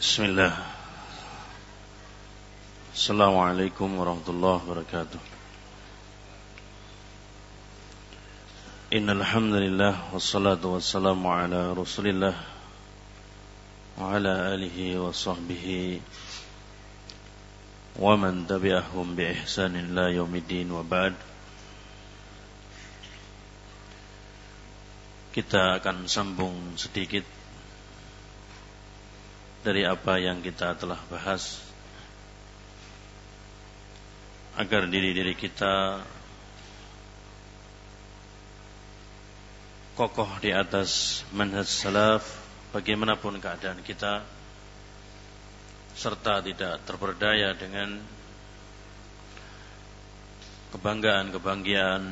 بسم الله السلام عليكم ورحمة الله وبركاته إن الحمد لله والصلاة والسلام على رسول الله وعلى آله وصحبه ومن تبعهم بإحسان إلى يوم الدين وبعد kita akan sambung sedikit dari apa yang kita telah bahas. Agar diri-diri kita kokoh di atas manhaj salaf bagaimanapun keadaan kita serta tidak terperdaya dengan kebanggaan-kebanggaan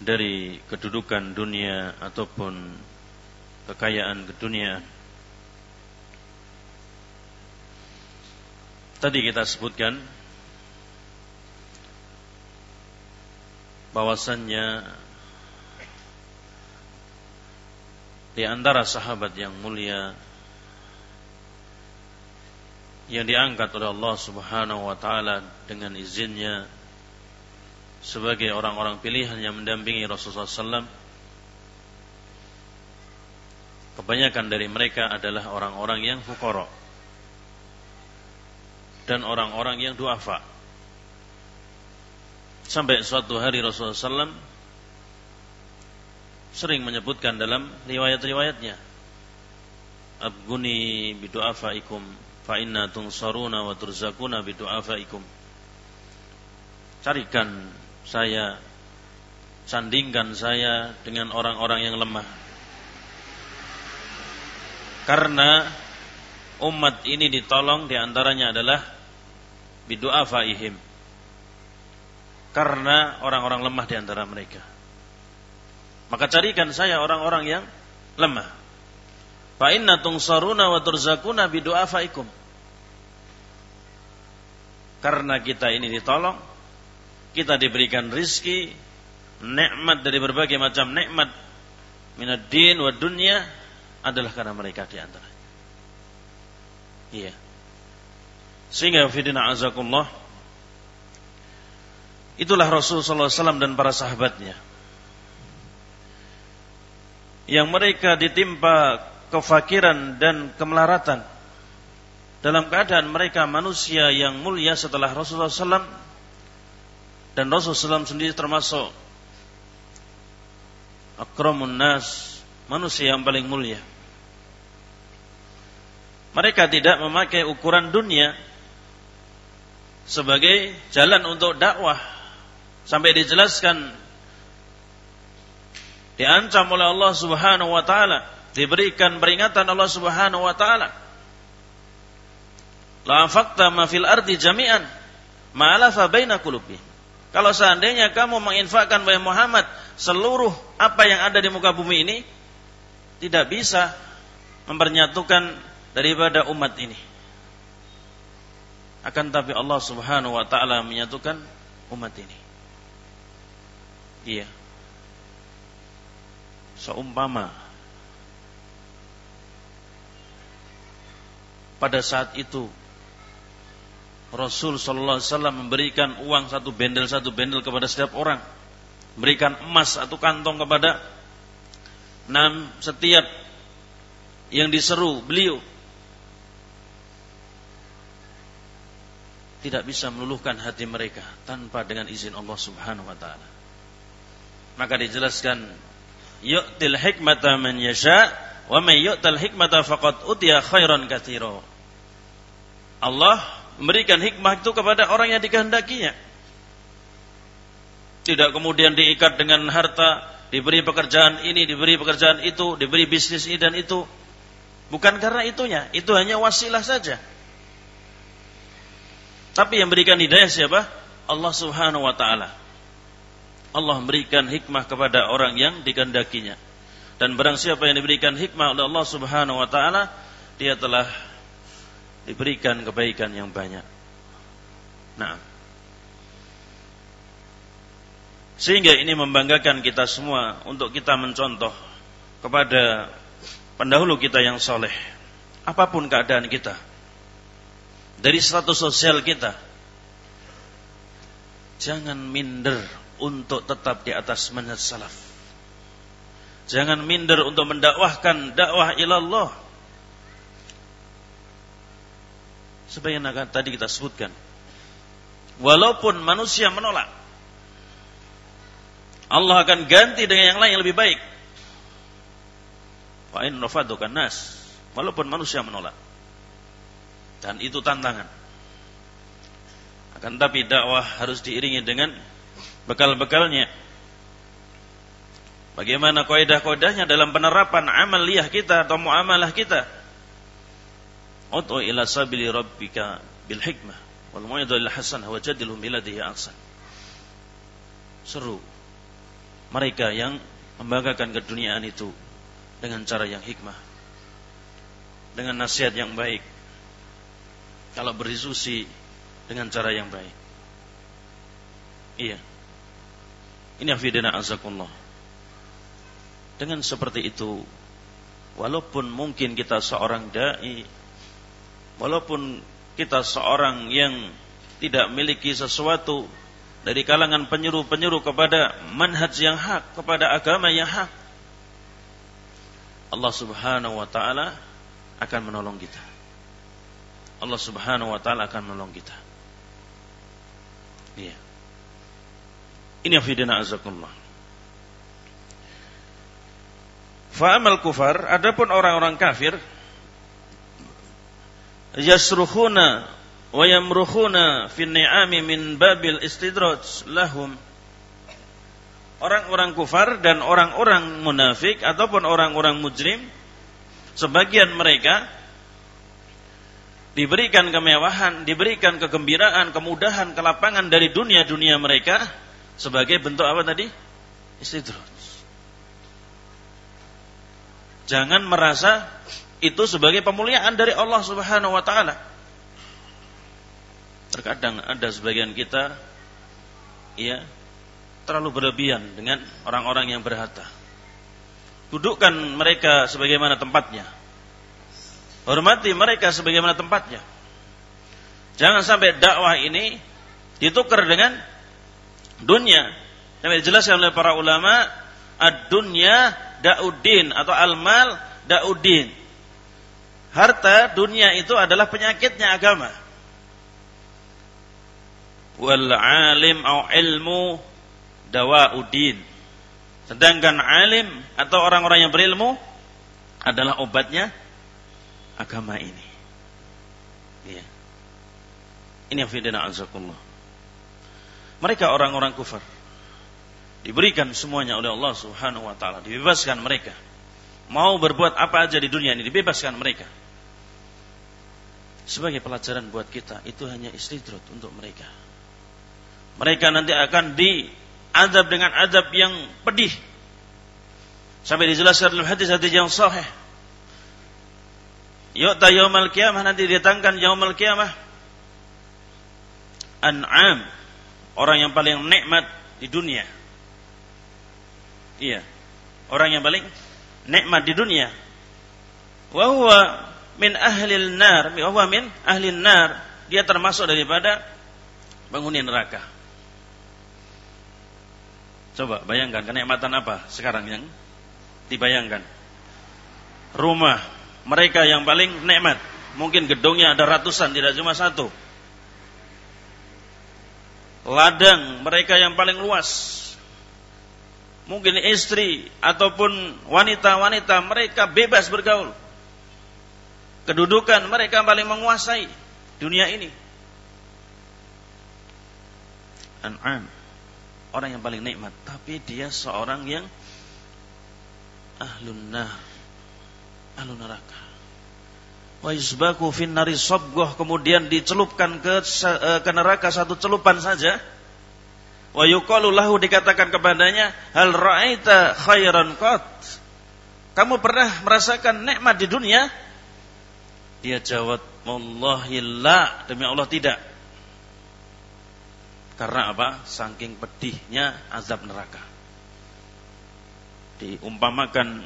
dari kedudukan dunia ataupun kekayaan keduniaan Tadi kita sebutkan bahwasannya di antara sahabat yang mulia yang diangkat oleh Allah Subhanahu wa taala dengan izinnya sebagai orang-orang pilihan yang mendampingi Rasulullah SAW kebanyakan dari mereka adalah orang-orang yang fuqara dan orang-orang yang duafa. Sampai suatu hari Rasulullah SAW sering menyebutkan dalam riwayat-riwayatnya, Abguni bidu'afaikum fa inna tunsaruna wa turzakuna bidu'afaikum. Carikan saya, sandingkan saya dengan orang-orang yang lemah. Karena umat ini ditolong di antaranya adalah bidu'afaihim karena orang-orang lemah di antara mereka. Maka carikan saya orang-orang yang lemah. Fa inna tungsaruna wa turzakuna bidu'afaikum. Karena kita ini ditolong, kita diberikan rizki, nikmat dari berbagai macam nikmat minad din wa dunya adalah karena mereka di antara. Iya. Sehingga fidina azakullah Itulah Rasulullah SAW dan para sahabatnya. Yang mereka ditimpa kefakiran dan kemelaratan Dalam keadaan mereka manusia yang mulia setelah Rasulullah SAW Dan Rasulullah SAW sendiri termasuk Akramun nas Manusia yang paling mulia. Mereka tidak memakai ukuran dunia sebagai jalan untuk dakwah. Sampai dijelaskan diancam oleh Allah Subhanahu wa taala diberikan peringatan Allah Subhanahu wa taala. La fakta ma fil ardi jami'an ma alafa baina kalau seandainya kamu menginfakkan wahai Muhammad seluruh apa yang ada di muka bumi ini tidak bisa mempernyatukan daripada umat ini akan tapi Allah Subhanahu wa taala menyatukan umat ini. Iya. Seumpama pada saat itu Rasul sallallahu alaihi wasallam memberikan uang satu bendel satu bendel kepada setiap orang, memberikan emas satu kantong kepada enam setiap yang diseru beliau tidak bisa meluluhkan hati mereka tanpa dengan izin Allah Subhanahu wa taala. Maka dijelaskan yu'til hikmata man yasha wa may yu'tal hikmata faqad utiya khairan katsira. Allah memberikan hikmah itu kepada orang yang dikehendakinya. Tidak kemudian diikat dengan harta, diberi pekerjaan ini, diberi pekerjaan itu, diberi bisnis ini dan itu. Bukan karena itunya, itu hanya wasilah saja. Tapi yang berikan hidayah siapa? Allah Subhanahu wa taala. Allah memberikan hikmah kepada orang yang dikendakinya. Dan barang siapa yang diberikan hikmah oleh Allah Subhanahu wa taala, dia telah diberikan kebaikan yang banyak. Nah, sehingga ini membanggakan kita semua untuk kita mencontoh kepada pendahulu kita yang soleh apa pun keadaan kita, dari status sosial kita, jangan minder untuk tetap di atas manhaj salaf. Jangan minder untuk mendakwahkan dakwah ilallah. Sebagaimana tadi kita sebutkan. Walaupun manusia menolak. Allah akan ganti dengan yang lain yang lebih baik. Wa in nas. Walaupun manusia menolak. Dan itu tantangan. Akan tapi dakwah harus diiringi dengan bekal-bekalnya. Bagaimana kaidah-kaidahnya dalam penerapan amaliyah kita atau muamalah kita. Ud'u ila sabili rabbika bil hikmah wal mu'idhatil hasanah wajadilhum billadhi ahsan. Seru mereka yang membanggakan keduniaan itu dengan cara yang hikmah dengan nasihat yang baik kalau berdiskusi dengan cara yang baik iya ini afidana azakullah dengan seperti itu walaupun mungkin kita seorang dai walaupun kita seorang yang tidak memiliki sesuatu dari kalangan penyuruh-penyuruh kepada manhaj yang hak, kepada agama yang hak. Allah Subhanahu wa taala akan menolong kita. Allah Subhanahu wa taala akan menolong kita. Iya. Ini fidina azakumullah. Fa'amal kufar, adapun orang-orang kafir yasruhuna wa yamruhuna fi ni'ami min babil istidraj lahum orang-orang kufar dan orang-orang munafik ataupun orang-orang mujrim sebagian mereka diberikan kemewahan, diberikan kegembiraan, kemudahan, kelapangan dari dunia-dunia mereka sebagai bentuk apa tadi? Istidraj. Jangan merasa itu sebagai pemuliaan dari Allah Subhanahu wa taala. Terkadang ada sebagian kita ya terlalu berlebihan dengan orang-orang yang berharta. Dudukkan mereka sebagaimana tempatnya. Hormati mereka sebagaimana tempatnya. Jangan sampai dakwah ini ditukar dengan dunia. Yang dijelaskan oleh para ulama, ad-dunya da'uddin atau al-mal da'uddin. Harta dunia itu adalah penyakitnya agama wal alim au ilmu dawauddin. Sedangkan alim atau orang-orang yang berilmu adalah obatnya agama ini. Ya. Ini afidina azakullah. Mereka orang-orang kufar. Diberikan semuanya oleh Allah Subhanahu wa taala, dibebaskan mereka. Mau berbuat apa aja di dunia ini dibebaskan mereka. Sebagai pelajaran buat kita, itu hanya istidrat untuk mereka mereka nanti akan diadab dengan adab yang pedih. Sampai dijelaskan dalam hadis-hadis yang sahih. Yu'ta yaumal qiyamah nanti didatangkan yaumal qiyamah an'am orang yang paling nikmat di dunia. Iya. Orang yang paling nikmat di dunia. Wa huwa min ahli nar, wa huwa min ahli nar. Dia termasuk daripada penghuni neraka. Coba bayangkan kenikmatan apa sekarang yang dibayangkan. Rumah mereka yang paling nikmat. Mungkin gedungnya ada ratusan, tidak cuma satu. Ladang mereka yang paling luas. Mungkin istri ataupun wanita-wanita mereka bebas bergaul. Kedudukan mereka paling menguasai dunia ini. An'am orang yang paling nikmat, tapi dia seorang yang ahlun nar, ahlun neraka. Wa yusbaku fin nari kemudian dicelupkan ke eh, ke neraka satu celupan saja. Wa yuqalu dikatakan kepadanya, hal ra'aita khairan qat? Kamu pernah merasakan nikmat di dunia? Dia jawab, "Wallahi la." Demi Allah tidak. Karena apa? Saking pedihnya azab neraka. Diumpamakan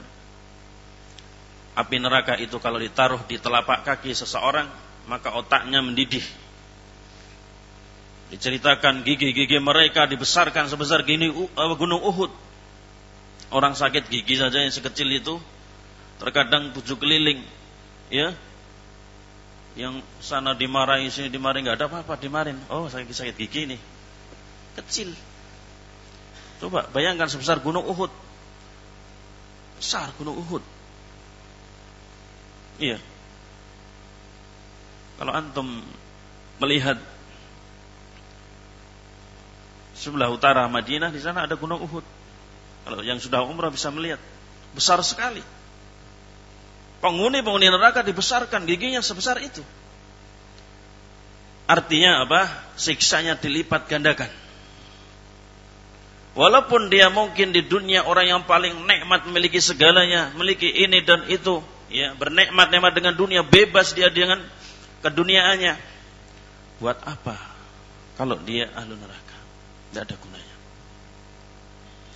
Api neraka itu kalau ditaruh di telapak kaki seseorang, maka otaknya mendidih. Diceritakan gigi-gigi mereka dibesarkan sebesar gini uh, gunung Uhud. Orang sakit gigi saja yang sekecil itu terkadang tujuh keliling, ya. Yang sana dimarahi, sini dimarahi, nggak ada apa-apa, dimarahin. Oh, sakit sakit gigi ini. Kecil. Coba bayangkan sebesar gunung Uhud. Besar gunung Uhud Iya. Kalau antum melihat sebelah utara Madinah di sana ada gunung Uhud. Kalau yang sudah umrah bisa melihat besar sekali. Penghuni-penghuni neraka dibesarkan giginya sebesar itu. Artinya apa? Siksanya dilipat gandakan. Walaupun dia mungkin di dunia orang yang paling nikmat memiliki segalanya, memiliki ini dan itu, ya bernikmat-nikmat dengan dunia bebas dia dengan keduniaannya. Buat apa? Kalau dia ahlu neraka tidak ada gunanya.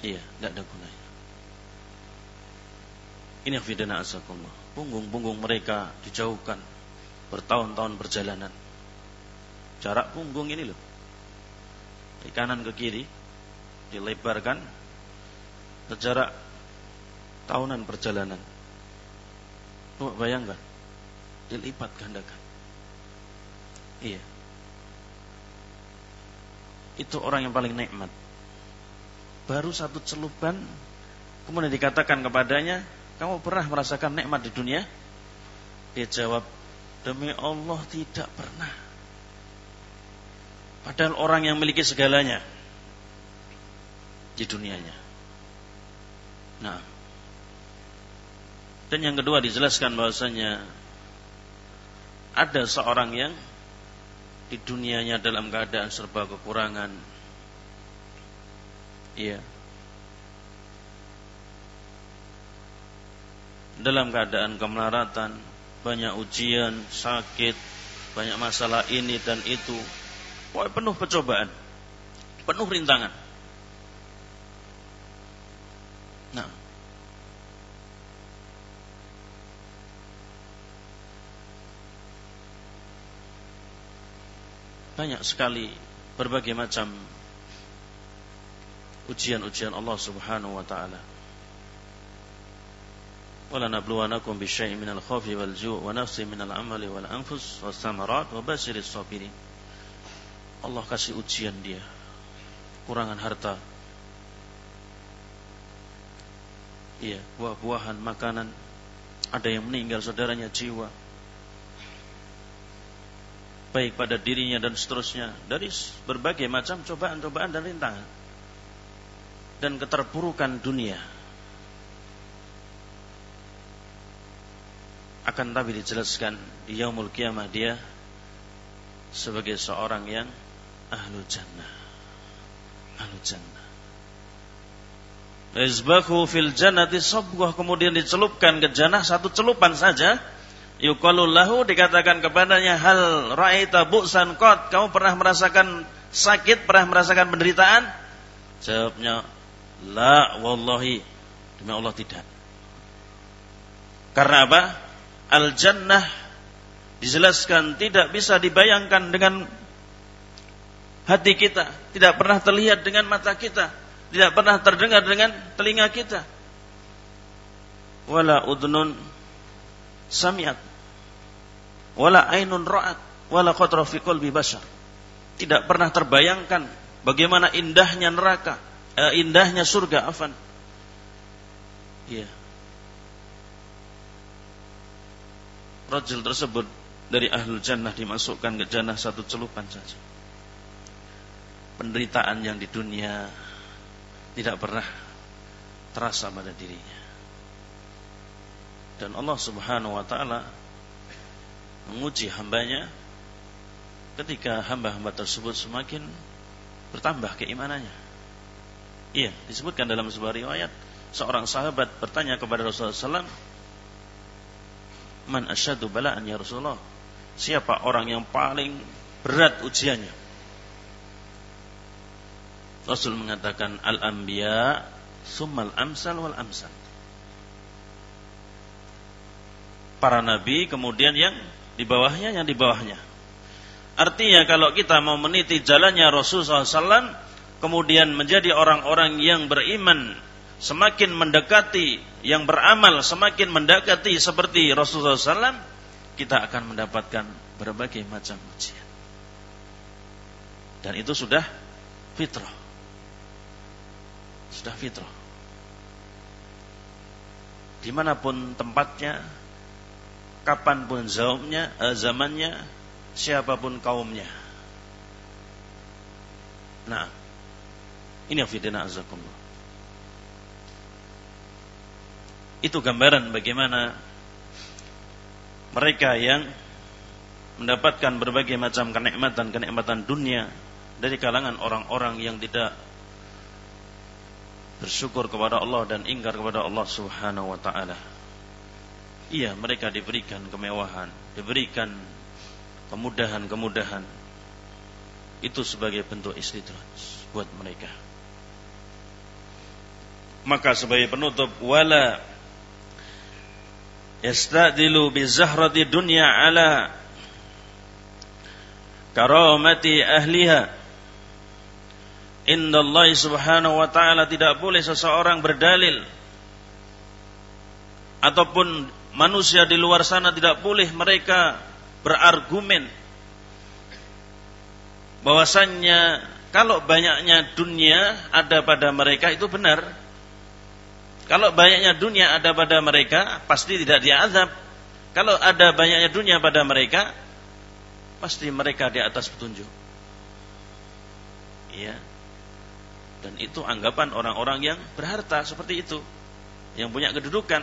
Iya tidak ada gunanya. Ini fidana asakumullah punggung-punggung mereka dijauhkan. Bertahun-tahun perjalanan. Jarak punggung ini loh. Dari kanan ke kiri dilebarkan. Sejarak tahunan perjalanan Coba bayangkan. Dilipat gandakan. Iya. Itu orang yang paling nikmat. Baru satu celupan, kemudian dikatakan kepadanya, kamu pernah merasakan nikmat di dunia? Dia jawab, demi Allah tidak pernah. Padahal orang yang memiliki segalanya di dunianya. Nah, dan yang kedua dijelaskan bahwasanya ada seorang yang di dunianya dalam keadaan serba kekurangan. Iya. Dalam keadaan kemelaratan, banyak ujian, sakit, banyak masalah ini dan itu. Pokoknya penuh percobaan, penuh rintangan. Nah, banyak sekali berbagai macam ujian-ujian Allah Subhanahu wa taala. Ju' wa nafsi minal amali wal anfus was samarat wa basyiris sabirin. Allah kasih ujian dia. Kurangan harta. Iya, buah-buahan, makanan. Ada yang meninggal saudaranya jiwa baik pada dirinya dan seterusnya dari berbagai macam cobaan-cobaan dan rintangan dan keterpurukan dunia akan tapi dijelaskan di yaumul kiamah dia sebagai seorang yang ahlu jannah. Ahlu jannah. Izbahu fil jannati kemudian dicelupkan ke jannah satu celupan saja Yukalullahu dikatakan kepadanya hal ra'aita bu'san qad? Kamu pernah merasakan sakit? Pernah merasakan penderitaan? Jawabnya la wallahi. Demi Allah tidak. Karena apa? Al jannah dijelaskan tidak bisa dibayangkan dengan hati kita tidak pernah terlihat dengan mata kita tidak pernah terdengar dengan telinga kita. Wala udnun samiat wala ainun ra'at wala qatra fi qalbi bashar. Tidak pernah terbayangkan bagaimana indahnya neraka, eh, indahnya surga afan. Iya. Rajul tersebut dari ahlul jannah dimasukkan ke jannah satu celupan saja. Penderitaan yang di dunia tidak pernah terasa pada dirinya. Dan Allah Subhanahu wa taala menguji hambanya ketika hamba-hamba tersebut semakin bertambah keimanannya. Iya, disebutkan dalam sebuah riwayat seorang sahabat bertanya kepada Rasulullah SAW, Man asyadu bala'an ya Rasulullah? Siapa orang yang paling berat ujiannya? Rasul mengatakan al-anbiya summal amsal wal amsal. para nabi, kemudian yang di bawahnya, yang di bawahnya. Artinya kalau kita mau meniti jalannya Rasulullah SAW, kemudian menjadi orang-orang yang beriman, semakin mendekati, yang beramal semakin mendekati seperti Rasulullah SAW, kita akan mendapatkan berbagai macam ujian. Dan itu sudah fitrah. Sudah fitrah. Di mana pun tempatnya, kapan pun zamannya, eh, zamannya, siapa pun kaumnya. Nah, ini afidina azakumullah. Itu gambaran bagaimana mereka yang mendapatkan berbagai macam kenikmatan-kenikmatan dunia dari kalangan orang-orang yang tidak bersyukur kepada Allah dan ingkar kepada Allah Subhanahu wa taala. Iya, mereka diberikan kemewahan, diberikan kemudahan-kemudahan. Itu sebagai bentuk istidraj buat mereka. Maka sebagai penutup wala yastadilu bi zahrati dunya ala karamati ahliha Inna Allah subhanahu wa ta'ala tidak boleh seseorang berdalil Ataupun manusia di luar sana tidak boleh mereka berargumen bahwasannya kalau banyaknya dunia ada pada mereka itu benar. Kalau banyaknya dunia ada pada mereka pasti tidak diazab. Kalau ada banyaknya dunia pada mereka pasti mereka di atas petunjuk. Iya. Dan itu anggapan orang-orang yang berharta seperti itu. Yang punya kedudukan.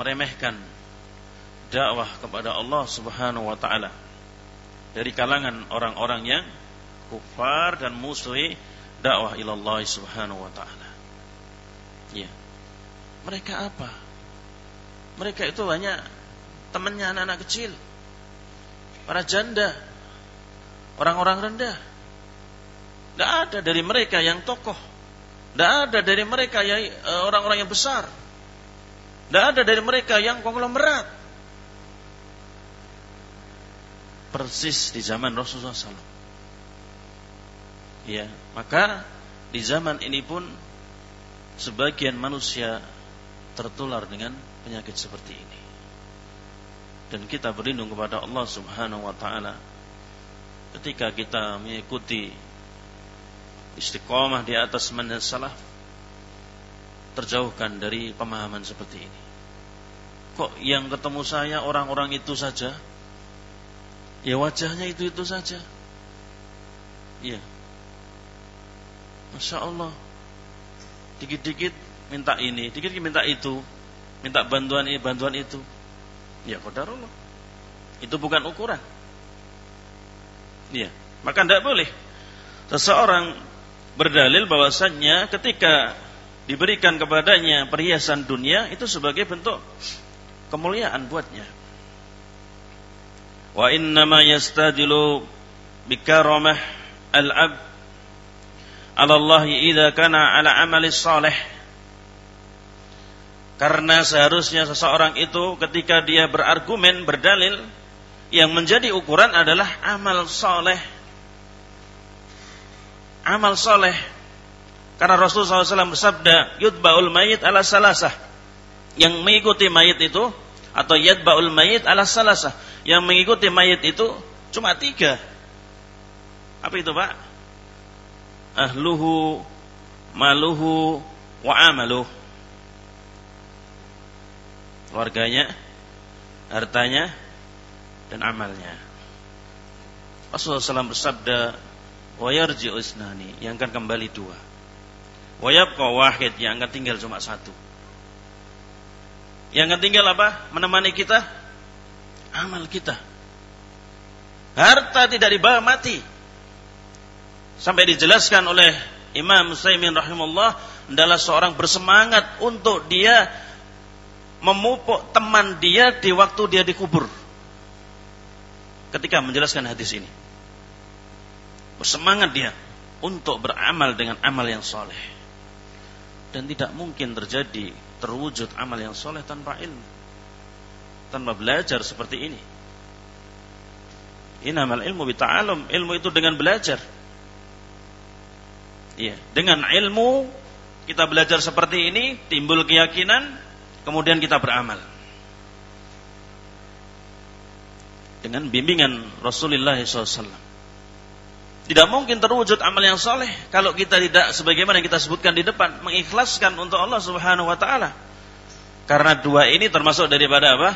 Meremehkan dakwah kepada Allah Subhanahu wa taala. Dari kalangan orang-orang yang kufar dan musuhi dakwah ilallah Subhanahu wa taala. Ya. Mereka apa? Mereka itu banyak temannya anak-anak kecil. Para janda. Orang-orang rendah tidak ada dari mereka yang tokoh. Tidak ada dari mereka yang eh, orang-orang yang besar. Tidak ada dari mereka yang konglomerat. Persis di zaman Rasulullah SAW. Ya, maka di zaman ini pun sebagian manusia tertular dengan penyakit seperti ini. Dan kita berlindung kepada Allah Subhanahu wa taala ketika kita mengikuti istiqomah di atas manhaj salaf terjauhkan dari pemahaman seperti ini. Kok yang ketemu saya orang-orang itu saja? Ya wajahnya itu-itu saja. Iya. Masya Allah. Dikit-dikit minta ini, dikit-dikit minta itu. Minta bantuan ini, bantuan itu. Ya kodarullah. Itu bukan ukuran. Iya. Maka tidak boleh. Seseorang berdalil bahwasannya ketika diberikan kepadanya perhiasan dunia itu sebagai bentuk kemuliaan buatnya. Wa innama yastadilu bikaramah al-ab ala Allah idza kana ala amali salih. Karena seharusnya seseorang itu ketika dia berargumen, berdalil, yang menjadi ukuran adalah amal soleh amal soleh. Karena Rasulullah SAW bersabda, yudba'ul mayit ala salasah. Yang mengikuti mayit itu, atau yudba'ul mayit ala salasah. Yang mengikuti mayit itu cuma tiga. Apa itu Pak? Ahluhu, maluhu, wa amaluh. Keluarganya, hartanya, dan amalnya. Rasulullah SAW bersabda, wa yarji'u isnani yang akan kembali dua wa yabqa wahid. Yang akan tinggal cuma satu. Yang akan tinggal apa? Menemani kita? Amal kita. Harta tidak dibawa mati. Sampai dijelaskan oleh Imam Muslimin rahimahullah adalah seorang bersemangat untuk dia memupuk teman dia di waktu dia dikubur. Ketika menjelaskan hadis ini. Bersemangat dia untuk beramal dengan amal yang soleh. Dan tidak mungkin terjadi terwujud amal yang soleh tanpa ilmu. tanpa belajar seperti ini. Inamal ilmu bita'alum. Ilmu itu dengan belajar. Iya, dengan ilmu kita belajar seperti ini, timbul keyakinan, kemudian kita beramal. Dengan bimbingan Rasulullah SAW. Tidak mungkin terwujud amal yang soleh kalau kita tidak sebagaimana yang kita sebutkan di depan mengikhlaskan untuk Allah Subhanahu Wa Taala. Karena dua ini termasuk daripada apa?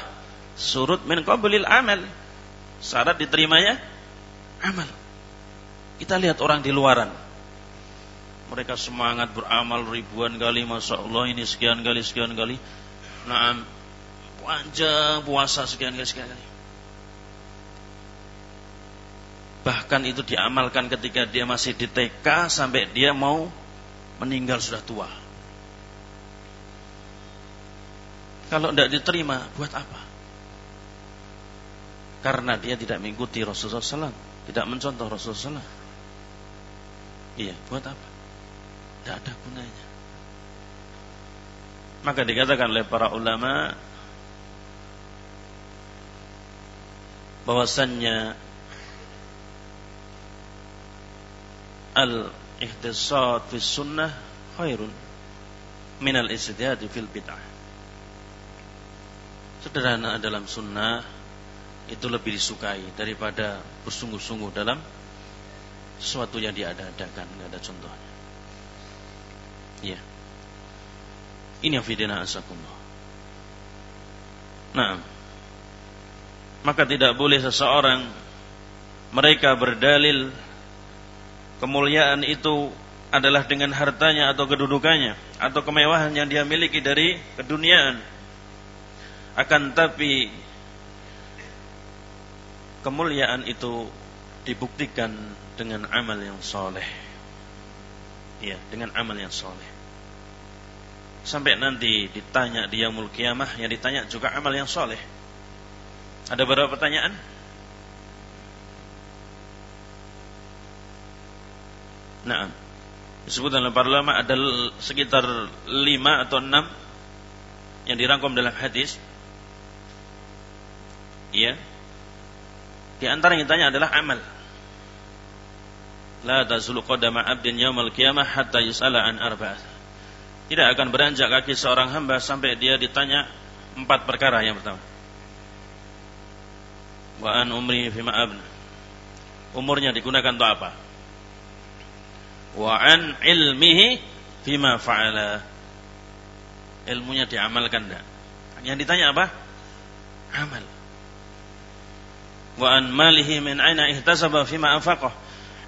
Surut min qablil amal syarat diterimanya amal. Kita lihat orang di luaran. Mereka semangat beramal ribuan kali, masya Allah ini sekian kali, sekian kali. Nah, panjang puasa sekian kali, sekian kali. Bahkan itu diamalkan ketika dia masih di TK sampai dia mau meninggal sudah tua. Kalau tidak diterima, buat apa? karena dia tidak mengikuti Rasulullah SAW, tidak mencontoh Rasulullah SAW. Iya, buat apa? Tidak ada gunanya. Maka dikatakan oleh para ulama bahwasannya al-ihtisad fi sunnah khairun min al-istidad fil bid'ah. Sederhana dalam sunnah itu lebih disukai daripada bersungguh-sungguh dalam sesuatu yang diada-adakan, nggak ada contohnya. Iya. Ini yang fidina asakumullah. Nah, maka tidak boleh seseorang mereka berdalil kemuliaan itu adalah dengan hartanya atau kedudukannya atau kemewahan yang dia miliki dari keduniaan. Akan tapi kemuliaan itu dibuktikan dengan amal yang soleh. Ya, dengan amal yang soleh. Sampai nanti ditanya di yaumul kiamah, yang ditanya juga amal yang soleh. Ada beberapa pertanyaan? Nah, disebut dalam para ulama ada sekitar lima atau enam yang dirangkum dalam hadis. Iya, di antara yang ditanya adalah amal. La tazulu qadama 'abdin yaumal qiyamah hatta yus'ala an arba'ah. Tidak akan beranjak kaki seorang hamba sampai dia ditanya empat perkara yang pertama. Wa an umri fima abna. Umurnya digunakan untuk apa? Wa an ilmihi fima fa'ala. Ilmunya diamalkan enggak? Yang ditanya apa? Amal. Wa an malihi min aina ihtasaba fima anfaqah.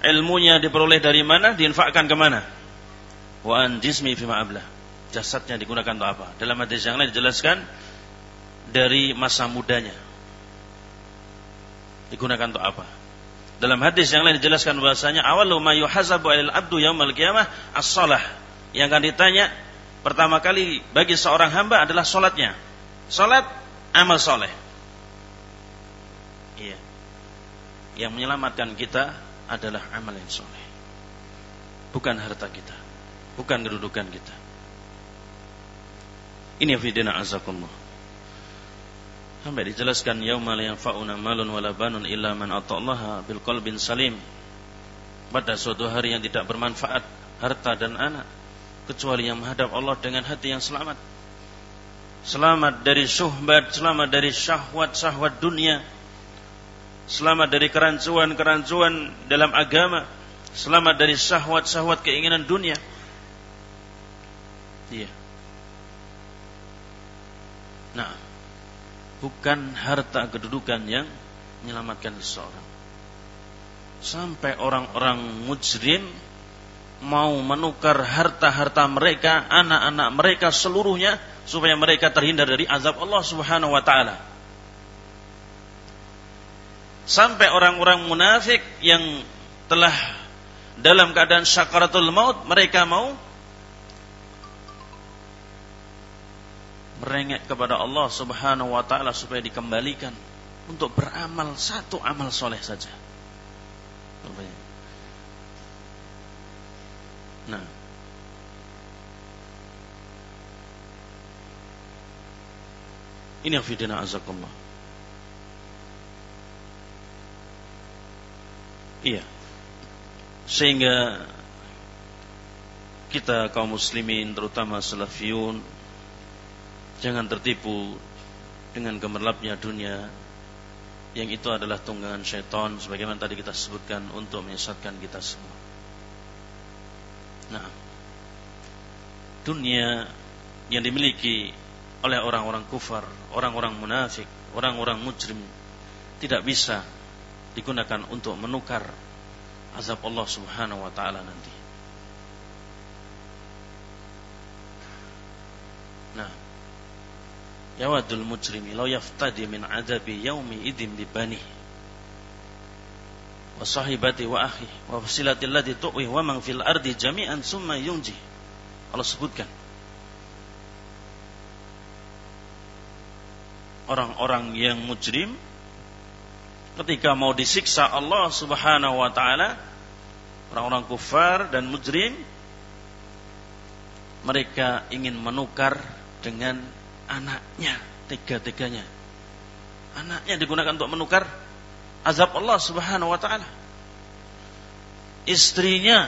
Ilmunya diperoleh dari mana? Diinfakkan ke mana? Wa an jismi fima ablah. Jasadnya digunakan untuk apa? Dalam hadis yang lain dijelaskan dari masa mudanya. Digunakan untuk apa dalam hadis yang lain dijelaskan bahasanya awal ma yuhasabu alil abdu yaumal qiyamah as-salah yang akan ditanya pertama kali bagi seorang hamba adalah solatnya solat amal soleh Iya. Yang menyelamatkan kita adalah amal yang soleh. Bukan harta kita. Bukan kedudukan kita. Ini fidina azakumullah. Sampai dijelaskan yauma la yanfa'una malun wala banun illa man atallaha bil qalbin salim. Pada suatu hari yang tidak bermanfaat harta dan anak kecuali yang menghadap Allah dengan hati yang selamat. Selamat dari syuhbat, selamat dari syahwat-syahwat dunia, selamat dari kerancuan-kerancuan dalam agama, selamat dari syahwat-syahwat keinginan dunia. Iya. Nah, bukan harta kedudukan yang menyelamatkan seseorang. Sampai orang-orang mujrim mau menukar harta-harta mereka, anak-anak mereka seluruhnya supaya mereka terhindar dari azab Allah Subhanahu wa taala sampai orang-orang munafik yang telah dalam keadaan syakaratul maut mereka mau merengek kepada Allah Subhanahu wa taala supaya dikembalikan untuk beramal satu amal soleh saja. Nah, Ini yang fidina azakullah. Iya. Sehingga kita kaum muslimin terutama salafiyun jangan tertipu dengan gemerlapnya dunia yang itu adalah tunggangan syaitan sebagaimana tadi kita sebutkan untuk menyesatkan kita semua. Nah, dunia yang dimiliki oleh orang-orang kufar, orang-orang munafik, orang-orang mujrim tidak bisa digunakan untuk menukar azab Allah Subhanahu wa taala nanti. Nah, yawadul mujrimi law yaftadi min adabi yaumi idim bibani wa sahibati wa akhi wa fasilati tu'wi wa man fil ardi jami'an summa yunji Allah sebutkan. Orang-orang yang mujrim ketika mau disiksa Allah Subhanahu wa taala orang-orang kufar dan mujrim mereka ingin menukar dengan anaknya, tiga-tiganya. Anaknya digunakan untuk menukar azab Allah Subhanahu wa taala. Istrinya,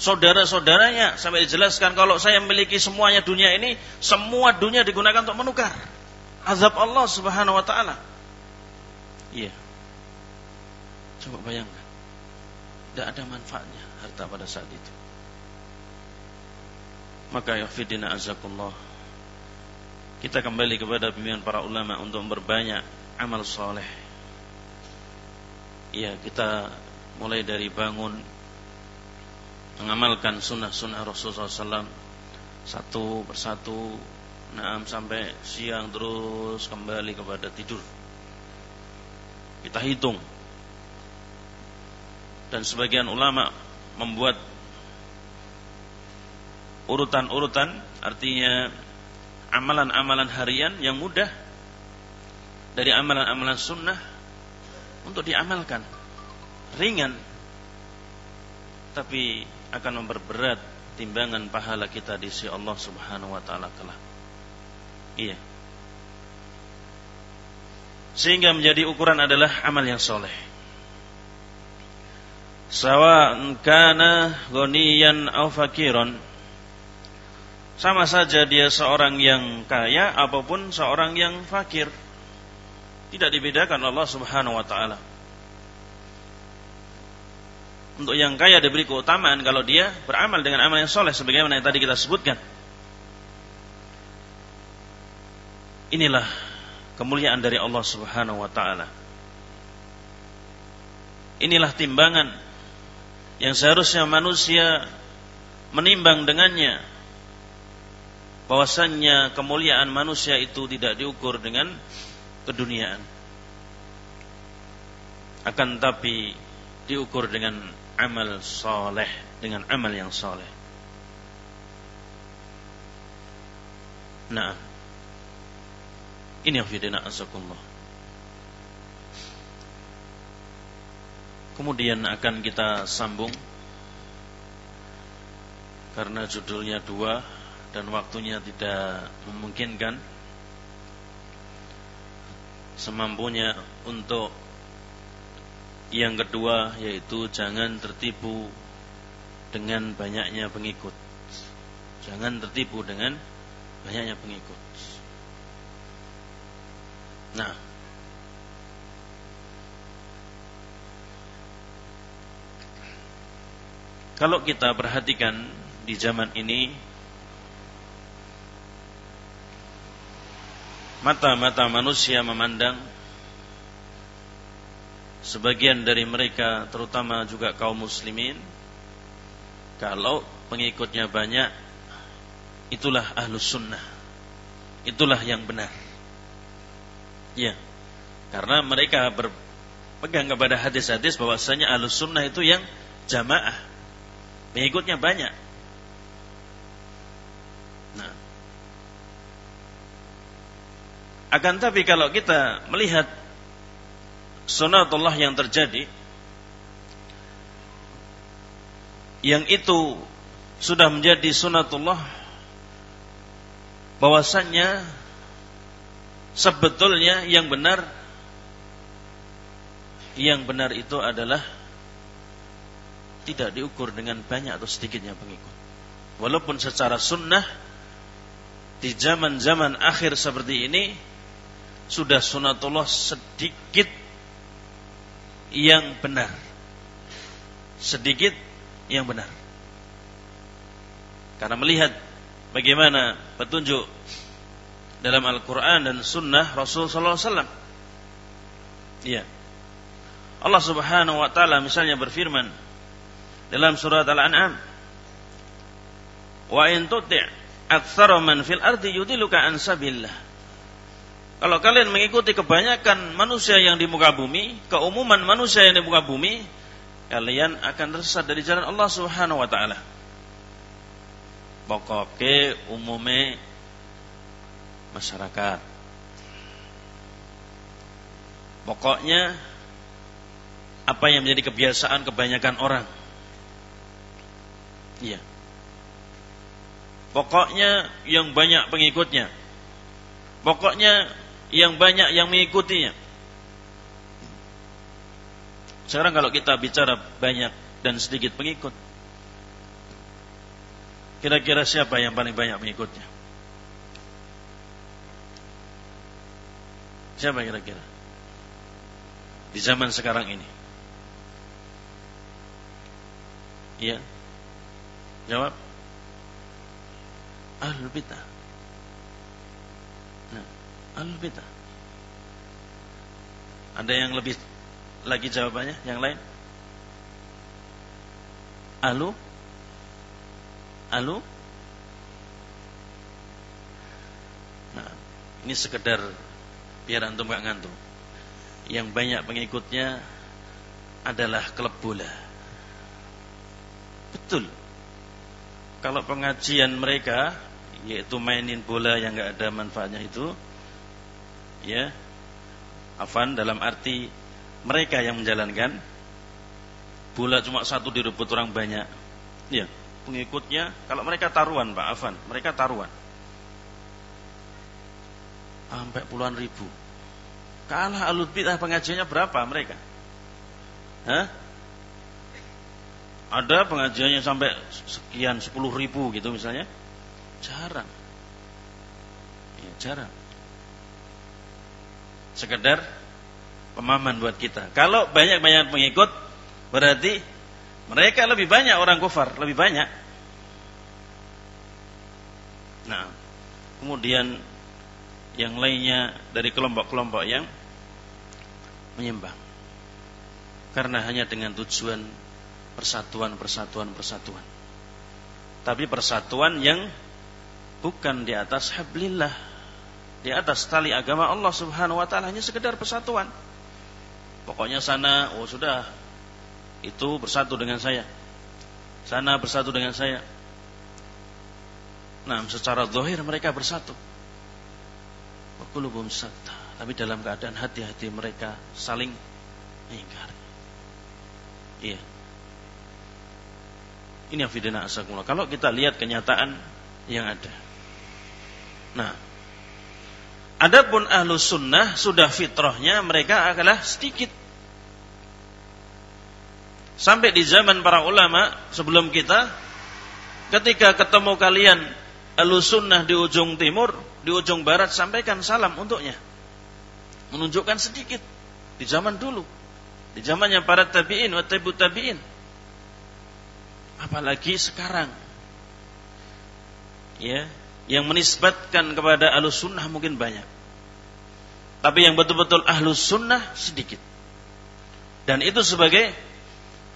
saudara-saudaranya sampai dijelaskan kalau saya memiliki semuanya dunia ini, semua dunia digunakan untuk menukar azab Allah Subhanahu wa taala. Iya. Coba bayangkan. Tidak ada manfaatnya harta pada saat itu. Maka ya fidina azakullah. Kita kembali kepada bimbingan para ulama Untuk berbanyak amal soleh. Ya kita mulai dari bangun Mengamalkan sunnah-sunnah Rasulullah SAW Satu persatu Naam sampai siang terus kembali kepada tidur. Kita hitung. Dan sebagian ulama membuat urutan-urutan artinya amalan-amalan harian yang mudah dari amalan-amalan sunnah untuk diamalkan ringan tapi akan memperberat timbangan pahala kita di sisi Allah Subhanahu wa taala kelak. Iya. Sehingga menjadi ukuran adalah amal yang soleh. Sawa kana ghaniyan aw fakiran sama saja dia seorang yang kaya apa pun seorang yang fakir. Tidak dibedakan Allah Subhanahu wa taala. Untuk yang kaya diberi keutamaan kalau dia beramal dengan amal yang soleh sebagaimana yang tadi kita sebutkan. Inilah kemuliaan dari Allah Subhanahu wa taala. Inilah timbangan yang seharusnya manusia menimbang dengannya bahwasannya kemuliaan manusia itu tidak diukur dengan keduniaan. Akan tapi diukur dengan amal soleh dengan amal yang soleh. Nah ini yang fidina azakullah kemudian akan kita sambung. Karena judulnya dua dan waktunya tidak memungkinkan semampunya untuk yang kedua yaitu jangan tertipu dengan banyaknya pengikut. Jangan tertipu dengan banyaknya pengikut. Nah, kalau kita perhatikan di zaman ini mata-mata manusia memandang sebagian dari mereka terutama juga kaum muslimin kalau pengikutnya banyak itulah ahlus sunnah. Itulah yang benar. Ya. Karena mereka berpegang kepada hadis-hadis bahwasanya ahlus sunnah itu yang jamaah. Pengikutnya banyak Akan tapi kalau kita melihat sunatullah yang terjadi yang itu sudah menjadi sunatullah bahwasannya sebetulnya yang benar yang benar itu adalah tidak diukur dengan banyak atau sedikitnya pengikut. Walaupun secara sunnah di zaman-zaman akhir seperti ini sudah sunatullah sedikit yang benar. Sedikit yang benar. Karena melihat bagaimana petunjuk dalam Al-Quran dan Sunnah Rasul Sallallahu Alaihi Wasallam. Iya. Allah Subhanahu Wa Taala misalnya berfirman dalam surat Al-An'am, Wa in tuti' aktsara man fil ardi yudiluka an sabillah. Kalau kalian mengikuti kebanyakan manusia yang di muka bumi, keumuman manusia yang di muka bumi, kalian akan tersesat dari jalan Allah Subhanahu wa taala. Pokoknya umumnya masyarakat. Pokoknya apa yang menjadi kebiasaan kebanyakan orang. Iya. Pokoknya yang banyak pengikutnya. Pokoknya yang banyak yang mengikutinya. Sekarang kalau kita bicara banyak dan sedikit pengikut, kira-kira siapa yang paling banyak pengikutnya? Siapa kira-kira? Di zaman sekarang ini. Iya. Jawab. Ahlul bidah. Nah, ahlul bidah. Ada yang lebih lagi jawabannya? Yang lain? Alu? Alu? Nah, ini sekedar biar antum gak ngantuk. Yang banyak pengikutnya adalah klub bola. Betul. Kalau pengajian mereka yaitu mainin bola yang gak ada manfaatnya itu ya. Afan dalam arti mereka yang menjalankan. Bola cuma satu direbut orang banyak. Ya pengikutnya kalau mereka taruhan Pak Afan mereka taruhan. Sampai puluhan ribu. Kalah alut bidah pengajiannya berapa mereka? Hah? ada pengajiannya sampai sekian sepuluh ribu gitu misalnya. Jarang. Ya, jarang sekedar pemahaman buat kita. Kalau banyak-banyak pengikut berarti mereka lebih banyak orang kufar, lebih banyak. Nah, kemudian yang lainnya dari kelompok-kelompok yang menyembah. Karena hanya dengan tujuan persatuan, persatuan, persatuan. Tapi persatuan yang bukan di atas hablillah, di atas tali agama Allah Subhanahu wa taala hanya sekedar persatuan. Pokoknya sana, oh sudah, itu bersatu dengan saya. Sana bersatu dengan saya. Nah, secara zahir mereka bersatu. Qulubuhum satta. Tapi dalam keadaan hati-hati mereka saling ingkar. Iya. Ini yang fidana asakumullah. Kalau kita lihat kenyataan yang ada. Nah, Adapun ahlu sunnah sudah fitrahnya mereka adalah sedikit. Sampai di zaman para ulama sebelum kita, ketika ketemu kalian ahlu sunnah di ujung timur, di ujung barat, sampaikan salam untuknya. Menunjukkan sedikit di zaman dulu. Di zamannya para tabi'in wa tabu tabi'in. Apalagi sekarang. Ya, yang menisbatkan kepada ahlus sunnah mungkin banyak. Tapi yang betul-betul ahlus sunnah sedikit. Dan itu sebagai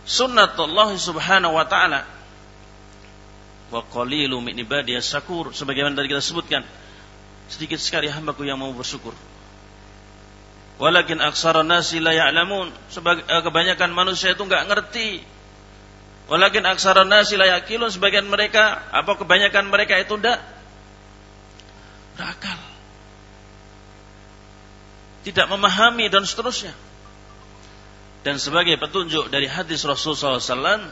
sunnatullah subhanahu wa ta'ala. Wa qalilu min ibadiyas syakur. Sebagaimana tadi kita sebutkan. Sedikit sekali hambaku yang mau bersyukur. Walakin aksara nasi la ya'lamun. Eh, kebanyakan manusia itu enggak ngerti. Walakin aksara nasi la yakilun. Sebagian mereka, apa kebanyakan mereka itu enggak berakal. Tidak memahami dan seterusnya. Dan sebagai petunjuk dari hadis Rasulullah SAW,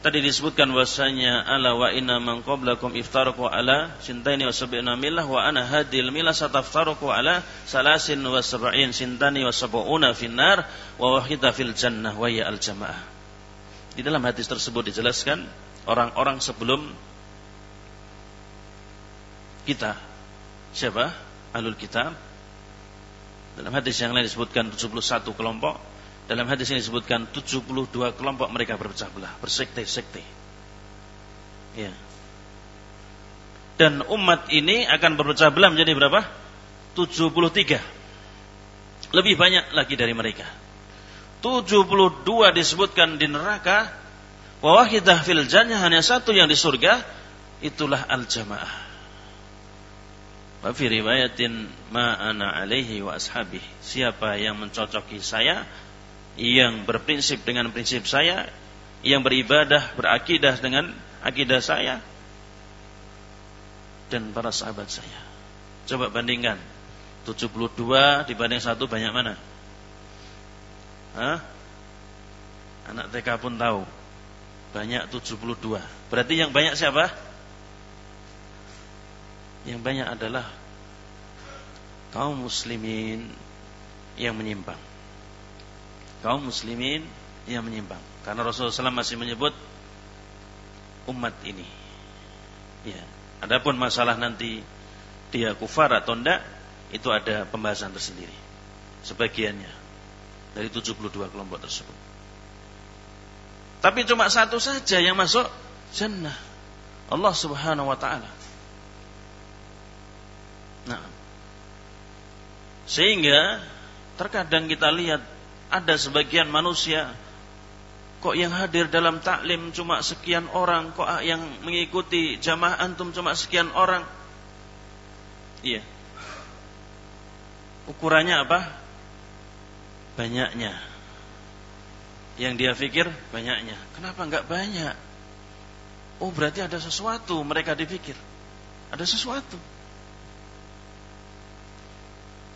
tadi disebutkan bahwasanya ala wa inna man qablakum iftaraku ala sintaini wa sab'ina millah wa ana hadil millah sataftaruku ala salasin wa sab'in sintani wa sab'una finnar wa wahida fil jannah wa ya al jamaah. Di dalam hadis tersebut dijelaskan orang-orang sebelum kita siapa? Alul kitab. Dalam hadis yang lain disebutkan 71 kelompok dalam hadis ini disebutkan 72 kelompok mereka berpecah belah, bersekte-sekte. Ya. Dan umat ini akan berpecah belah menjadi berapa? 73. Lebih banyak lagi dari mereka. 72 disebutkan di neraka, wa wahidah fil jannah hanya satu yang di surga, itulah al-jamaah. Wa fi riwayatin ma ana alaihi wa ashabi. Siapa yang mencocoki saya yang berprinsip dengan prinsip saya, yang beribadah, berakidah dengan akidah saya, dan para sahabat saya. Coba bandingkan 72 dibanding satu banyak mana? Hah? Anak TK pun tahu Banyak 72 Berarti yang banyak siapa? Yang banyak adalah Kaum muslimin Yang menyimpang kaum muslimin yang menyimpang. Karena Rasulullah SAW masih menyebut umat ini. Ya. Adapun masalah nanti dia kufar atau tidak, itu ada pembahasan tersendiri. Sebagiannya dari 72 kelompok tersebut. Tapi cuma satu saja yang masuk jannah. Allah Subhanahu wa taala. Nah. Sehingga terkadang kita lihat ada sebagian manusia kok yang hadir dalam taklim cuma sekian orang, kok yang mengikuti jamaah antum cuma sekian orang. Iya. Ukurannya apa? Banyaknya. Yang dia pikir banyaknya. Kenapa enggak banyak? Oh berarti ada sesuatu mereka dipikir. Ada sesuatu.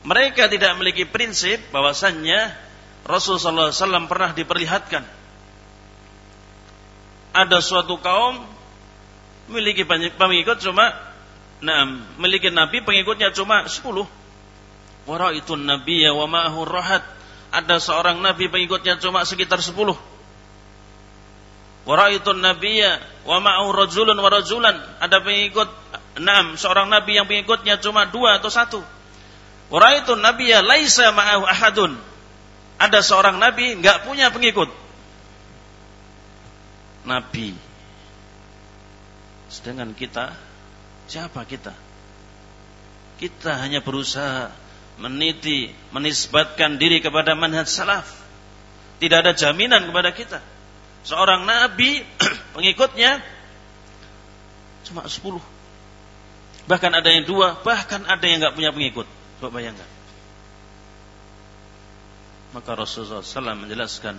Mereka tidak memiliki prinsip bahwasannya Rasulullah SAW pernah diperlihatkan. Ada suatu kaum memiliki banyak pengikut cuma nah, memiliki nabi pengikutnya cuma 10 wara itu nabi ya wa ma'ahu rahat. Ada seorang nabi pengikutnya cuma sekitar 10 wara itu nabi ya wa ma'ahu rajulun wa rajulan. Ada pengikut enam seorang nabi yang pengikutnya cuma dua atau satu wara itu nabi ya laisa ma'ahu ahadun ada seorang nabi nggak punya pengikut. Nabi. Sedangkan kita, siapa kita? Kita hanya berusaha meniti, menisbatkan diri kepada manhaj salaf. Tidak ada jaminan kepada kita. Seorang nabi pengikutnya cuma sepuluh. Bahkan ada yang dua, bahkan ada yang nggak punya pengikut. Coba bayangkan. Maka Rasulullah SAW menjelaskan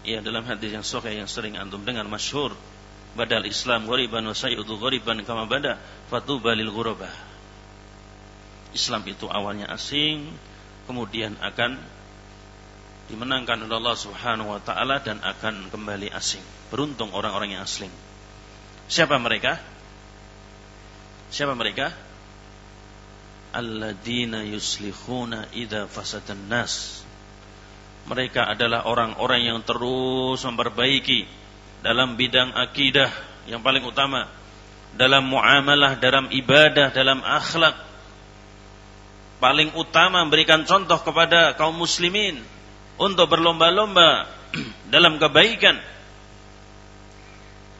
ya dalam hadis yang sahih yang sering antum dengar masyhur badal Islam ghariban wa sayyudu ghariban kama bada fatuba lil ghuraba. Islam itu awalnya asing kemudian akan dimenangkan oleh Allah Subhanahu wa taala dan akan kembali asing. Beruntung orang-orang yang asing. Siapa mereka? Siapa mereka alladzina yuslihuna idza fasadan nas mereka adalah orang-orang yang terus memperbaiki dalam bidang akidah yang paling utama, dalam muamalah, dalam ibadah, dalam akhlak. Paling utama memberikan contoh kepada kaum muslimin untuk berlomba-lomba dalam kebaikan.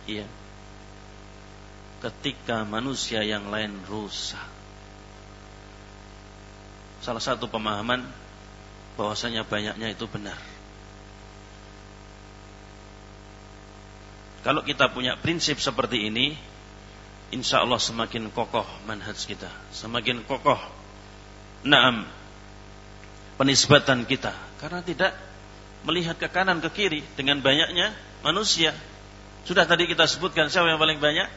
Iya. Ketika manusia yang lain rusak. Salah satu pemahaman bahwasanya banyaknya itu benar. Kalau kita punya prinsip seperti ini, insya Allah semakin kokoh manhaj kita, semakin kokoh. Naam, penisbatan kita, karena tidak melihat ke kanan ke kiri dengan banyaknya manusia. Sudah tadi kita sebutkan siapa yang paling banyak?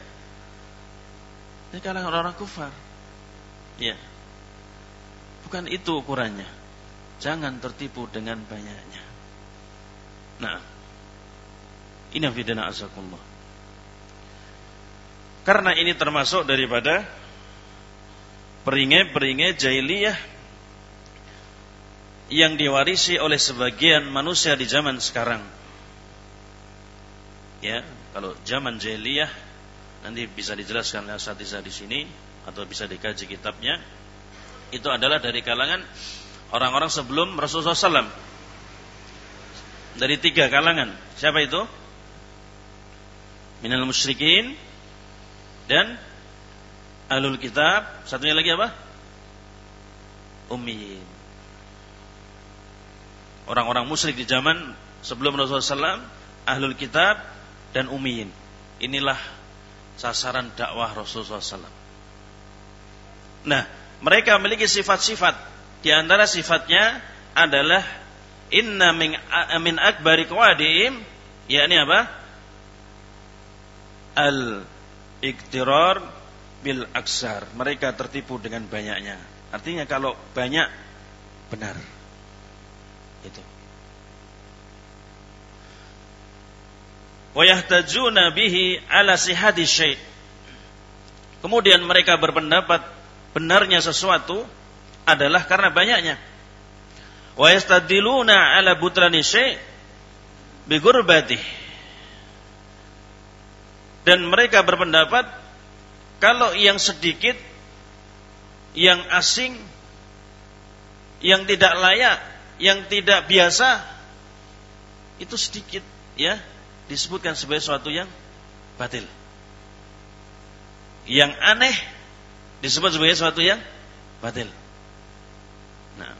Ini kalangan orang kufar. Ya. Bukan itu ukurannya. Jangan tertipu dengan banyaknya. Nah, Ini fidana azakullah. Karena ini termasuk daripada peringai-peringai jahiliyah yang diwarisi oleh sebagian manusia di zaman sekarang. Ya, kalau zaman jahiliyah nanti bisa dijelaskan oleh Asatiza di sini atau bisa dikaji kitabnya. Itu adalah dari kalangan orang-orang sebelum Rasulullah SAW. Dari tiga kalangan. Siapa itu? Minal musyrikin dan alul kitab. Satunya lagi apa? Ummiyin. Orang-orang musyrik di zaman sebelum Rasulullah SAW, ahlul kitab dan ummiyin. Inilah sasaran dakwah Rasulullah SAW. Nah, mereka memiliki sifat-sifat. Di antara sifatnya adalah inna min, min akbari qawadim yakni apa? Al iktirar bil aksar. Mereka tertipu dengan banyaknya. Artinya kalau banyak benar. Itu. Wayahtajuna bihi ala sihadi syai' Kemudian mereka berpendapat benarnya sesuatu adalah karena banyaknya. Wa yastadiluna ala butrani syai' bi Dan mereka berpendapat kalau yang sedikit yang asing yang tidak layak, yang tidak biasa itu sedikit ya disebutkan sebagai sesuatu yang batil. Yang aneh disebut sebagai sesuatu yang batil. Nah,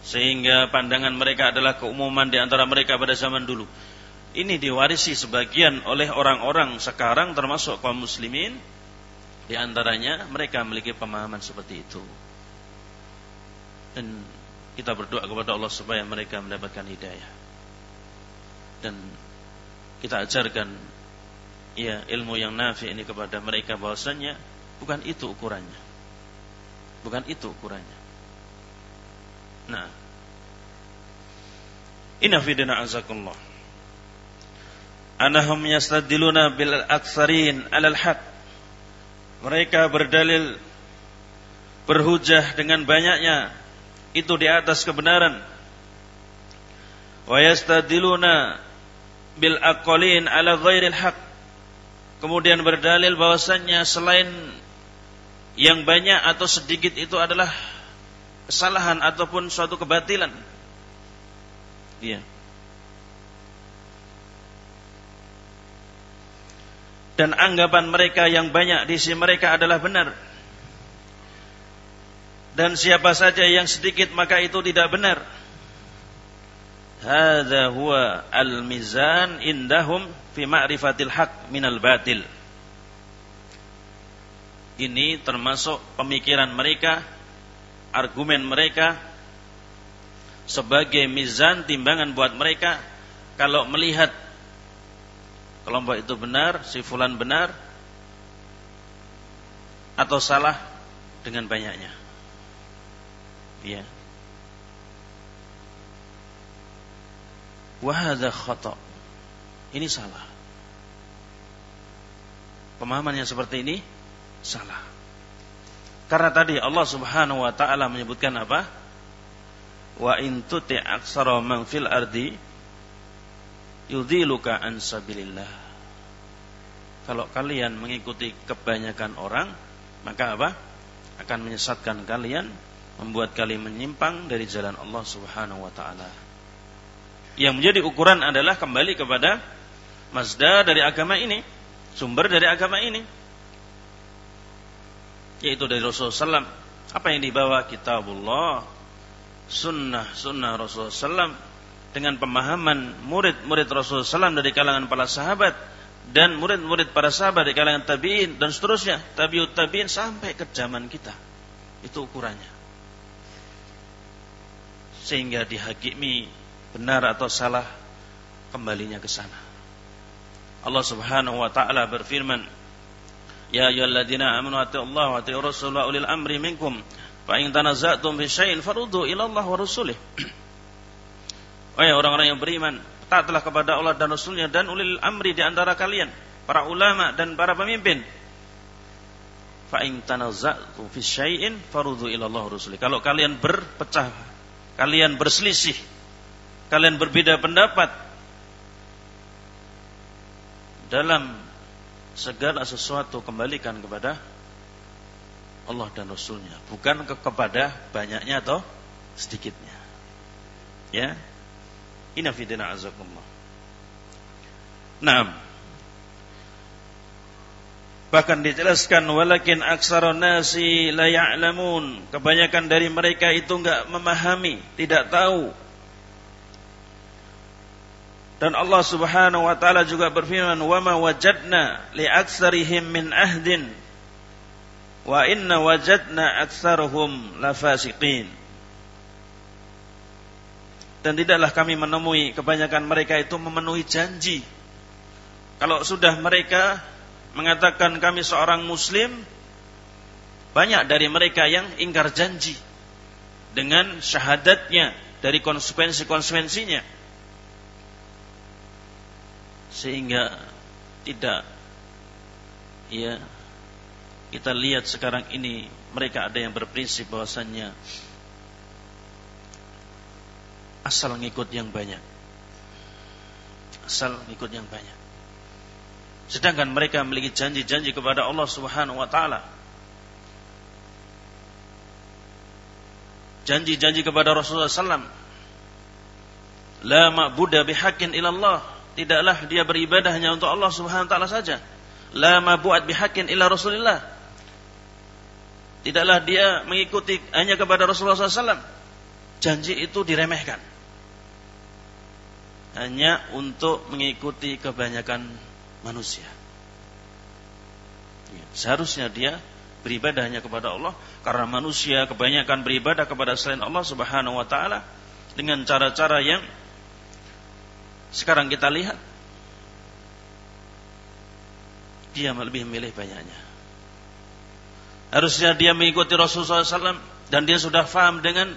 sehingga pandangan mereka adalah keumuman di antara mereka pada zaman dulu. Ini diwarisi sebagian oleh orang-orang sekarang termasuk kaum muslimin di antaranya mereka memiliki pemahaman seperti itu. Dan kita berdoa kepada Allah supaya mereka mendapatkan hidayah. Dan kita ajarkan ya ilmu yang nafi ini kepada mereka bahwasanya bukan itu ukurannya. Bukan itu ukurannya. Nah, Inna fidina azakullah. Anahum yastadiluna bil aksarin alal haq. Mereka berdalil berhujah dengan banyaknya itu di atas kebenaran. Wa yastadiluna bil aqalin ala ghairil haq. Kemudian berdalil bahwasannya selain yang banyak atau sedikit itu adalah kesalahan ataupun suatu kebatilan. Iya. Dan anggapan mereka yang banyak di sisi mereka adalah benar dan siapa saja yang sedikit maka itu tidak benar. Hadza huwa al-mizan indahum fi ma'rifatil minal batil. Ini termasuk pemikiran mereka, argumen mereka sebagai mizan timbangan buat mereka kalau melihat kelompok itu benar, si fulan benar atau salah dengan banyaknya. Ya. Wahada khata. Ini salah. Pemahaman yang seperti ini salah. Karena tadi Allah Subhanahu wa taala menyebutkan apa? Wa in tuti aksara man fil ardi yudhiluka an sabilillah. Kalau kalian mengikuti kebanyakan orang, maka apa? Akan menyesatkan kalian membuat kalian menyimpang dari jalan Allah Subhanahu wa taala. Yang menjadi ukuran adalah kembali kepada mazda dari agama ini, sumber dari agama ini. Yaitu dari Rasulullah SAW. Apa yang dibawa kitabullah, sunnah sunnah Rasulullah SAW dengan pemahaman murid-murid Rasulullah SAW dari kalangan para sahabat dan murid-murid para sahabat dari kalangan tabiin dan seterusnya tabiut tabiin sampai ke zaman kita itu ukurannya sehingga dihakimi benar atau salah kembalinya ke sana. Allah Subhanahu wa taala berfirman, "Ya ayyuhalladzina amanu Allah wa atiiur rasul wa ulil amri minkum, fa in tanaza'tum fi syai'in faruddu ila Allah wa rasulih." Wahai orang-orang yang beriman, taatlah kepada Allah dan Rasulnya dan ulil amri di antara kalian, para ulama dan para pemimpin. Fa in tanaza'tu fi syai'in farudhu ila Allah Rasuli. Kalau kalian berpecah, kalian berselisih, kalian berbeda pendapat dalam segala sesuatu kembalikan kepada Allah dan Rasulnya, bukan ke kepada banyaknya atau sedikitnya. Ya, Inna fidina azakumullah. Nah, bahkan dijelaskan walakin aksara nasi la ya'lamun. Kebanyakan dari mereka itu enggak memahami, tidak tahu. Dan Allah Subhanahu wa taala juga berfirman, "Wa ma wajadna li aksarihim min ahdin wa inna wajadna aktsarahum lafasiqin." dan tidaklah kami menemui kebanyakan mereka itu memenuhi janji. Kalau sudah mereka mengatakan kami seorang muslim, banyak dari mereka yang ingkar janji dengan syahadatnya dari konsekuensi-konsekuensinya. Sehingga tidak ya kita lihat sekarang ini mereka ada yang berprinsip bahwasannya asal ngikut yang banyak. Asal ngikut yang banyak. Sedangkan mereka memiliki janji-janji kepada Allah Subhanahu wa taala. Janji-janji kepada Rasulullah SAW. La ma'buda bihaqqin ilallah. Tidaklah dia beribadah hanya untuk Allah Subhanahu wa taala saja. La ma'buat bihaqqin ila Rasulillah. Tidaklah dia mengikuti hanya kepada Rasulullah SAW. Janji itu diremehkan hanya untuk mengikuti kebanyakan manusia. Ya, seharusnya dia beribadah hanya kepada Allah karena manusia kebanyakan beribadah kepada selain Allah Subhanahu wa taala dengan cara-cara yang sekarang kita lihat dia lebih memilih banyaknya. Harusnya dia mengikuti Rasulullah SAW dan dia sudah faham dengan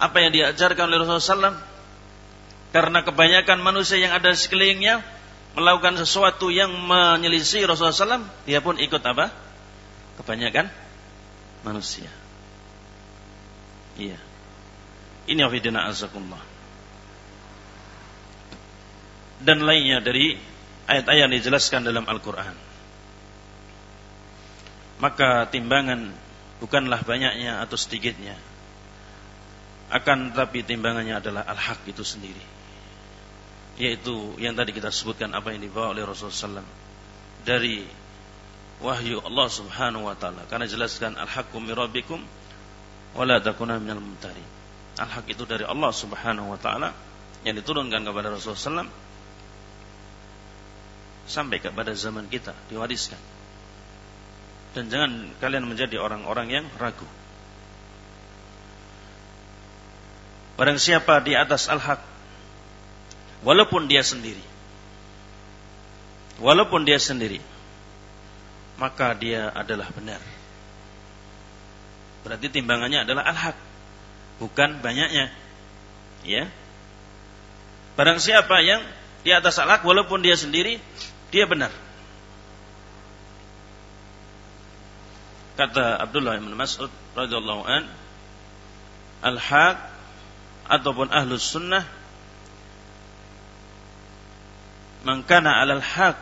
apa yang diajarkan oleh Rasulullah SAW karena kebanyakan manusia yang ada di sekelilingnya melakukan sesuatu yang menyelisih Rasulullah SAW, dia pun ikut apa? Kebanyakan manusia. Iya. Ini afidina azakumullah. Dan lainnya dari ayat-ayat yang dijelaskan dalam Al-Quran. Maka timbangan bukanlah banyaknya atau sedikitnya. Akan tetapi timbangannya adalah al-haq itu sendiri yaitu yang tadi kita sebutkan apa yang dibawa oleh Rasulullah SAW dari wahyu Allah Subhanahu wa taala karena jelaskan al-haqqu min rabbikum wala takuna minal mumtari. Al-haq itu dari Allah Subhanahu wa taala yang diturunkan kepada Rasulullah SAW sampai kepada zaman kita diwariskan. Dan jangan kalian menjadi orang-orang yang ragu. Barang siapa di atas al-haq walaupun dia sendiri. Walaupun dia sendiri, maka dia adalah benar. Berarti timbangannya adalah al-haq, bukan banyaknya. Ya. Barang siapa yang di atas al-haq walaupun dia sendiri, dia benar. Kata Abdullah bin Mas'ud radhiyallahu an, al-haq ataupun ahlus sunnah man kana 'alal haq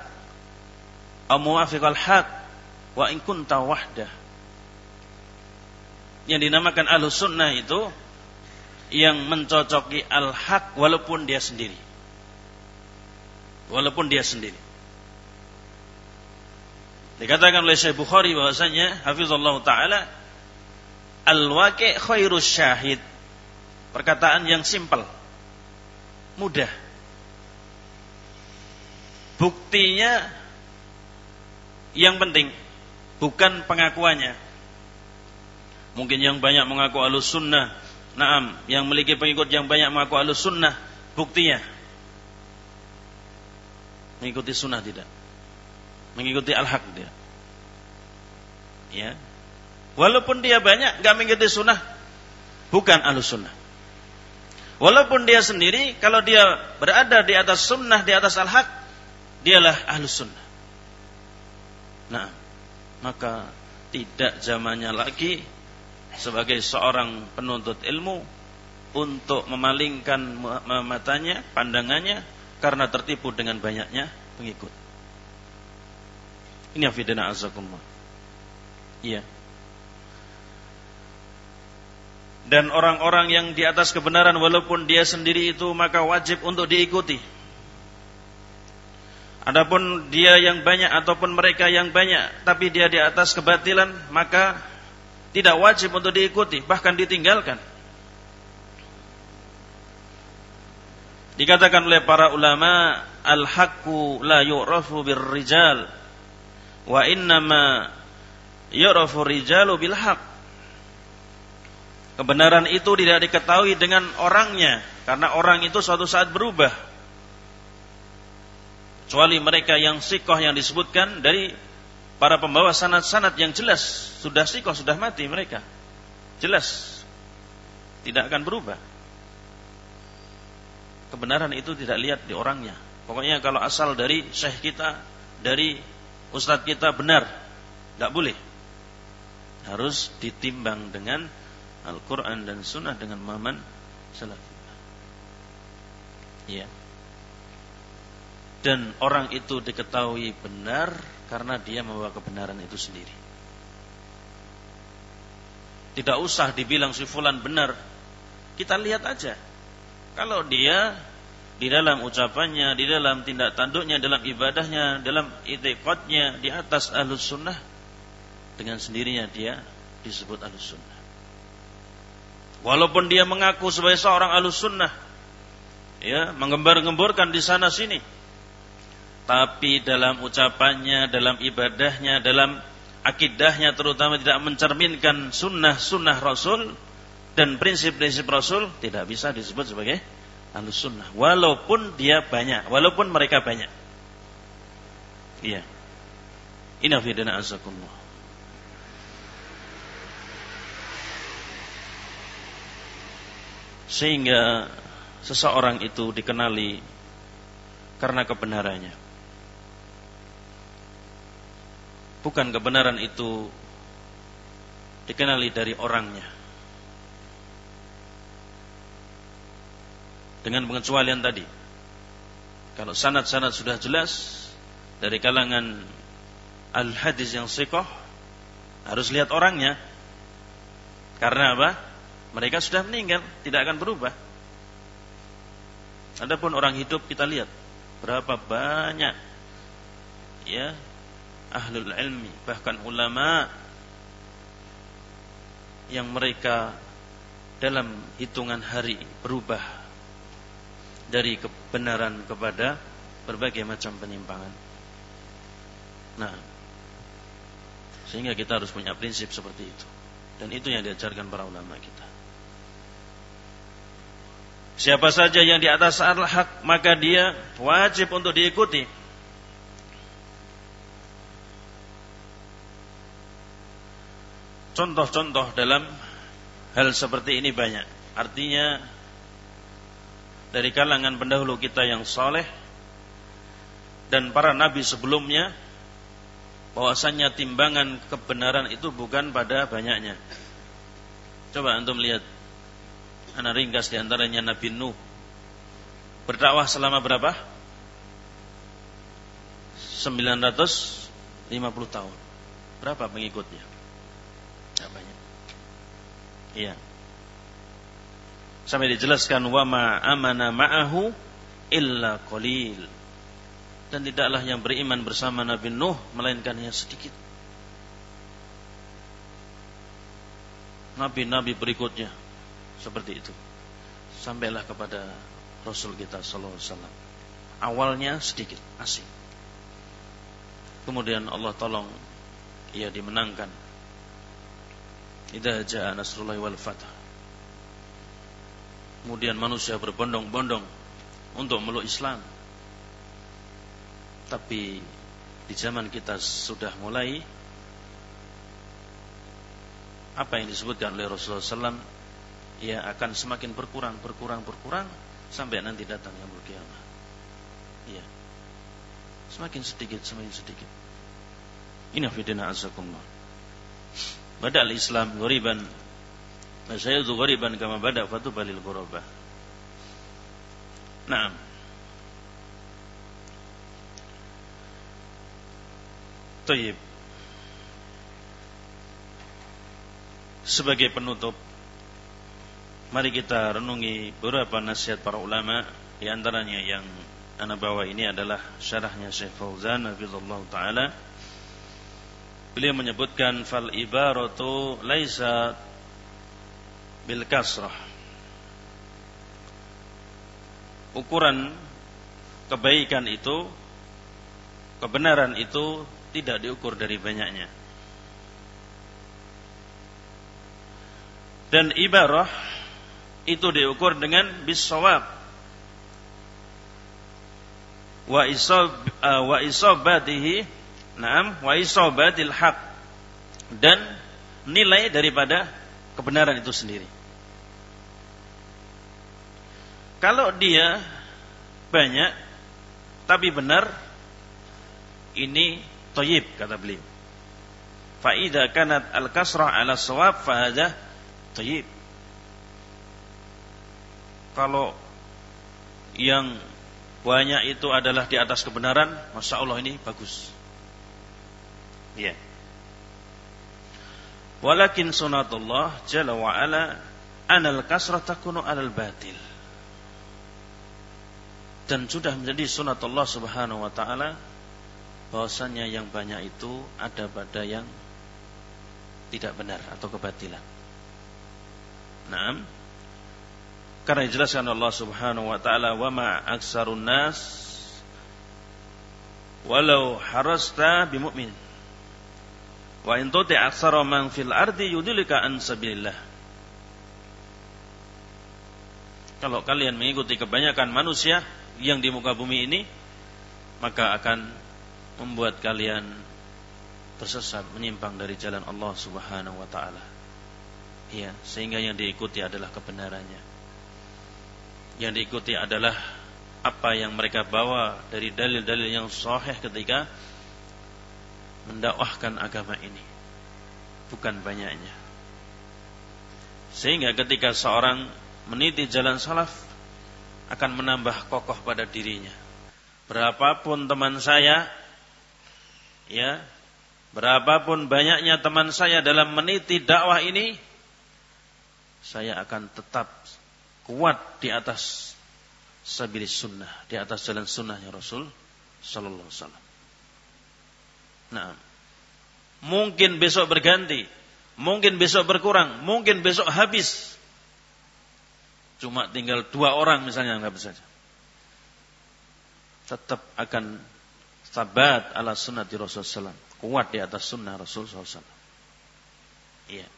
aw muwafiqal haq wa in kunta wahdah. Yang dinamakan ahlu sunnah itu yang mencocoki al-haq walaupun dia sendiri. Walaupun dia sendiri. Dikatakan oleh Syekh Bukhari bahwasanya hafizallahu taala al-waqi' khairus syahid. Perkataan yang simpel. Mudah buktinya yang penting bukan pengakuannya. Mungkin yang banyak mengaku alus sunnah, naam, yang memiliki pengikut yang banyak mengaku alus sunnah, buktinya mengikuti sunnah tidak, mengikuti al-haq dia. Ya, walaupun dia banyak nggak mengikuti sunnah, bukan alus sunnah. Walaupun dia sendiri, kalau dia berada di atas sunnah, di atas al-haq, dialah ahlus sunnah. Nah, maka tidak zamannya lagi sebagai seorang penuntut ilmu untuk memalingkan matanya, pandangannya karena tertipu dengan banyaknya pengikut. Ini afidana azakumullah. Iya. dan orang-orang yang di atas kebenaran walaupun dia sendiri itu maka wajib untuk diikuti. Adapun dia yang banyak ataupun mereka yang banyak tapi dia di atas kebatilan maka tidak wajib untuk diikuti bahkan ditinggalkan. Dikatakan oleh para ulama al-haqqu la yu'rafu birrijal wa innama yu'rafu rijalu bil Kebenaran itu tidak diketahui dengan orangnya karena orang itu suatu saat berubah. Kecuali mereka yang sikoh yang disebutkan dari para pembawa sanat-sanat yang jelas sudah sikoh sudah mati mereka jelas tidak akan berubah. Kebenaran itu tidak lihat di orangnya. Pokoknya kalau asal dari syekh kita, dari ustadz kita benar, tidak boleh. Harus ditimbang dengan Al-Quran dan Sunnah dengan maman salafiyah. Ya. Dan orang itu diketahui benar karena dia membawa kebenaran itu sendiri. Tidak usah dibilang si fulan benar. Kita lihat aja. Kalau dia di dalam ucapannya, di dalam tindak tanduknya, dalam ibadahnya, dalam itikadnya di atas ahlus sunnah, dengan sendirinya dia disebut ahlus sunnah. Walaupun dia mengaku sebagai seorang alus sunnah. Ya, menggembar-gemborkan di sana sini. Tapi dalam ucapannya, dalam ibadahnya, dalam akidahnya terutama tidak mencerminkan sunnah-sunnah Rasul dan prinsip-prinsip Rasul tidak bisa disebut sebagai alus sunnah. Walaupun dia banyak, walaupun mereka banyak. Iya. Inafidana azakumullah. sehingga seseorang itu dikenali karena kebenarannya. Bukan kebenaran itu dikenali dari orangnya. Dengan pengecualian tadi. Kalau sanad-sanad sudah jelas dari kalangan al-hadis yang sikoh harus lihat orangnya. Karena apa? Mereka sudah meninggal, tidak akan berubah. Adapun orang hidup kita lihat berapa banyak ya ahlul ilmi bahkan ulama yang mereka dalam hitungan hari berubah dari kebenaran kepada berbagai macam penyimpangan. Nah, sehingga kita harus punya prinsip seperti itu. Dan itu yang diajarkan para ulama kita. Siapa saja yang di atas al-haq maka dia wajib untuk diikuti. Contoh-contoh dalam hal seperti ini banyak. Artinya dari kalangan pendahulu kita yang soleh dan para nabi sebelumnya bahwasanya timbangan kebenaran itu bukan pada banyaknya. Coba antum lihat Anak ringkas di antaranya Nabi Nuh berdakwah selama berapa? 950 tahun. Berapa pengikutnya? Banyak. Iya. Sampai dijelaskan wa ma amana ma'ahu illa qalil. Dan tidaklah yang beriman bersama Nabi Nuh melainkan yang sedikit. Nabi-nabi berikutnya seperti itu. Sampailah kepada Rasul kita sallallahu alaihi wasallam. Awalnya sedikit asing. Kemudian Allah tolong ia dimenangkan. Idza jaa nasrullah wal fath. Kemudian manusia berbondong-bondong untuk meluk Islam. Tapi di zaman kita sudah mulai apa yang disebutkan oleh Rasulullah SAW ya akan semakin berkurang, berkurang, berkurang sampai nanti datang yang kiamat. Ya. Semakin sedikit, semakin sedikit. Ini fitnah azakumullah. Bada al-Islam ghariban. Saya itu ghariban kama bada fatu balil ghurabah. Naam. Tayyib. Sebagai penutup Mari kita renungi beberapa nasihat para ulama Di antaranya yang Anak bawa ini adalah Syarahnya Syekh Fauzan Hafizullah Ta'ala Beliau menyebutkan Fal ibaratu Laisa Bil kasrah. Ukuran Kebaikan itu Kebenaran itu tidak diukur dari banyaknya. Dan ibarah itu diukur dengan bisawab wa isab uh, wa isabatihi na'am wa isabatil haq. Dan nilai daripada kebenaran itu sendiri. Kalau dia banyak tapi benar ini Toyib kata beliau. Faida kanat al kasrah ala sawab fahada toyib. Kalau yang banyak itu adalah di atas kebenaran, masya Allah ini bagus. Ya. Walakin sunatullah jalla wa ala anal kasrah takunu alal batil. Dan sudah menjadi sunatullah subhanahu wa ta'ala bahwasannya yang banyak itu ada pada yang tidak benar atau kebatilan. Naam. Karena dijelaskan Allah Subhanahu wa taala wa ma aksarun nas walau harasta bimumin. Wa in tuti aksara man fil ardi yudilika an sabilillah. Kalau kalian mengikuti kebanyakan manusia yang di muka bumi ini, maka akan membuat kalian tersesat menyimpang dari jalan Allah Subhanahu wa taala. Ya, sehingga yang diikuti adalah kebenarannya. Yang diikuti adalah apa yang mereka bawa dari dalil-dalil yang sahih ketika mendakwahkan agama ini. Bukan banyaknya. Sehingga ketika seorang meniti jalan salaf akan menambah kokoh pada dirinya. Berapapun teman saya ya berapapun banyaknya teman saya dalam meniti dakwah ini saya akan tetap kuat di atas sabilis sunnah di atas jalan sunnahnya Rasul sallallahu alaihi wasallam. Nah, mungkin besok berganti, mungkin besok berkurang, mungkin besok habis. Cuma tinggal dua orang misalnya nggak bisa. Tetap akan sabat ala sunnati Rasulullah SAW. Kuat di atas sunnah Rasulullah SAW. Iya.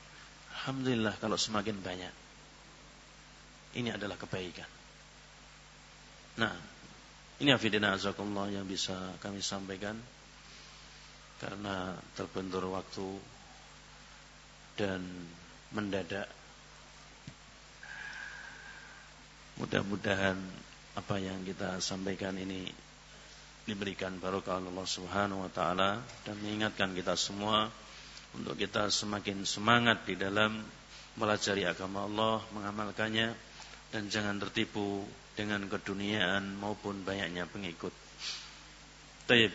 Alhamdulillah kalau semakin banyak. Ini adalah kebaikan. Nah, ini afidina azakumullah yang bisa kami sampaikan. Karena terbentur waktu dan mendadak. Mudah-mudahan apa yang kita sampaikan ini diberikan barokah Allah Subhanahu wa taala dan mengingatkan kita semua untuk kita semakin semangat di dalam melajari agama Allah, mengamalkannya dan jangan tertipu dengan keduniaan maupun banyaknya pengikut. Taib